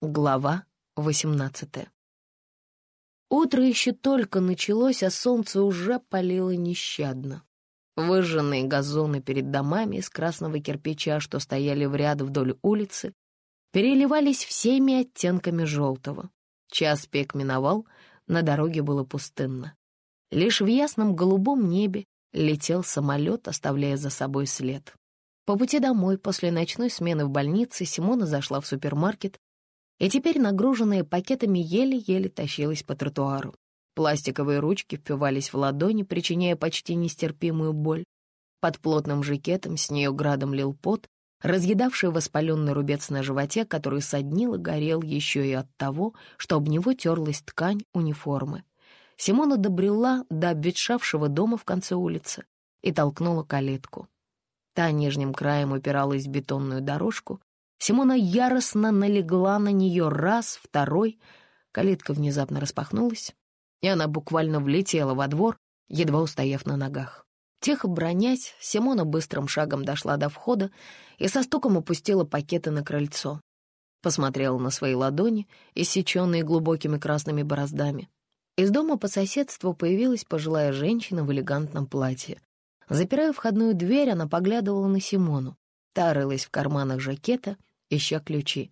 Глава 18 Утро еще только началось, а солнце уже палило нещадно. Выжженные газоны перед домами из красного кирпича, что стояли в ряд вдоль улицы, переливались всеми оттенками желтого. Час пик миновал, на дороге было пустынно. Лишь в ясном голубом небе летел самолет, оставляя за собой след. По пути домой после ночной смены в больнице Симона зашла в супермаркет и теперь, нагруженная пакетами, еле-еле тащилась по тротуару. Пластиковые ручки впивались в ладони, причиняя почти нестерпимую боль. Под плотным жакетом с нее градом лил пот, разъедавший воспаленный рубец на животе, который соднил и горел еще и от того, что об него терлась ткань униформы. Симона добрела до обветшавшего дома в конце улицы и толкнула калитку. Та нижним краем упиралась в бетонную дорожку, Симона яростно налегла на нее раз, второй. Калитка внезапно распахнулась, и она буквально влетела во двор, едва устояв на ногах. Тихо бронясь, Симона быстрым шагом дошла до входа и со стуком опустила пакеты на крыльцо. Посмотрела на свои ладони, иссеченные глубокими красными бороздами. Из дома по соседству появилась пожилая женщина в элегантном платье. Запирая входную дверь, она поглядывала на Симону. Та рылась в карманах жакета — ища ключи.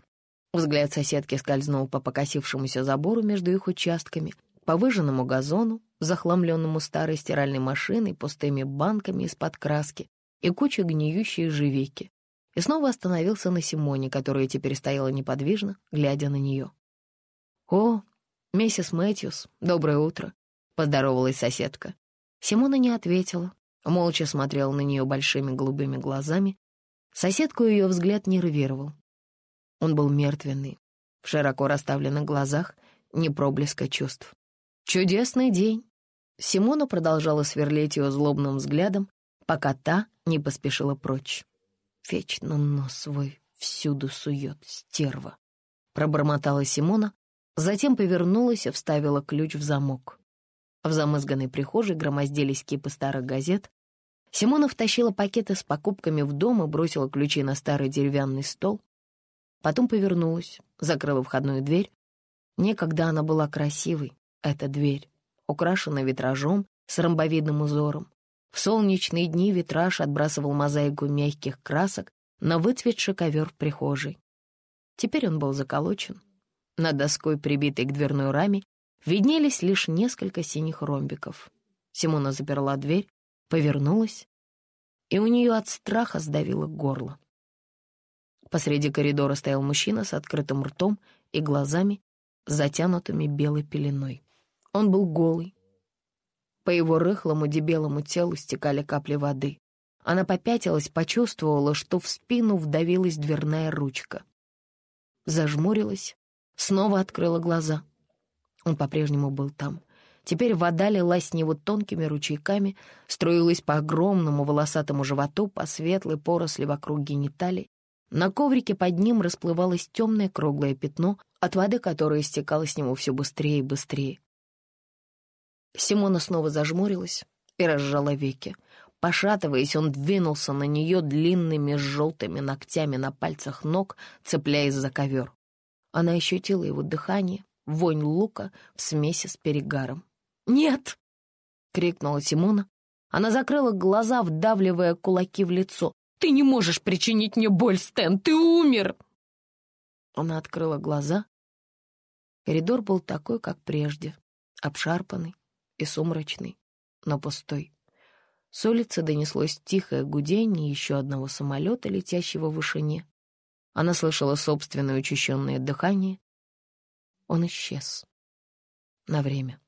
Взгляд соседки скользнул по покосившемуся забору между их участками, по выжженному газону, захламленному старой стиральной машиной, пустыми банками из-под краски и кучей гниющей живики, и снова остановился на Симоне, которая теперь стояла неподвижно, глядя на нее. «О, миссис Мэтьюс, доброе утро», — поздоровалась соседка. Симона не ответила, молча смотрела на нее большими голубыми глазами. Соседку ее взгляд нервировал. Он был мертвенный, в широко расставленных глазах не проблеска чувств. «Чудесный день!» Симона продолжала сверлить ее злобным взглядом, пока та не поспешила прочь. «Вечно нос свой всюду сует, стерва!» Пробормотала Симона, затем повернулась и вставила ключ в замок. В замызганной прихожей громоздились кипы старых газет. Симона втащила пакеты с покупками в дом и бросила ключи на старый деревянный стол. Потом повернулась, закрыла входную дверь. Некогда она была красивой, эта дверь, украшена витражом с ромбовидным узором. В солнечные дни витраж отбрасывал мозаику мягких красок на выцветший ковер в прихожей. Теперь он был заколочен. Над доской, прибитой к дверной раме, виднелись лишь несколько синих ромбиков. Симона заперла дверь, повернулась, и у нее от страха сдавило горло. Посреди коридора стоял мужчина с открытым ртом и глазами, затянутыми белой пеленой. Он был голый. По его рыхлому дебелому телу стекали капли воды. Она попятилась, почувствовала, что в спину вдавилась дверная ручка. Зажмурилась, снова открыла глаза. Он по-прежнему был там. Теперь вода лилась с него тонкими ручейками, струилась по огромному волосатому животу, по светлой поросли вокруг гениталий. На коврике под ним расплывалось темное круглое пятно, от воды которое стекало с него все быстрее и быстрее. Симона снова зажмурилась и разжала веки. Пошатываясь, он двинулся на нее длинными желтыми ногтями на пальцах ног, цепляясь за ковер. Она ощутила его дыхание, вонь лука в смеси с перегаром. «Нет!» — крикнула Симона. Она закрыла глаза, вдавливая кулаки в лицо. Ты не можешь причинить мне боль, Стэн, ты умер!» Она открыла глаза. Коридор был такой, как прежде, обшарпанный и сумрачный, но пустой. С улицы донеслось тихое гудение еще одного самолета, летящего в вышине. Она слышала собственное учащенное дыхание. Он исчез. На время.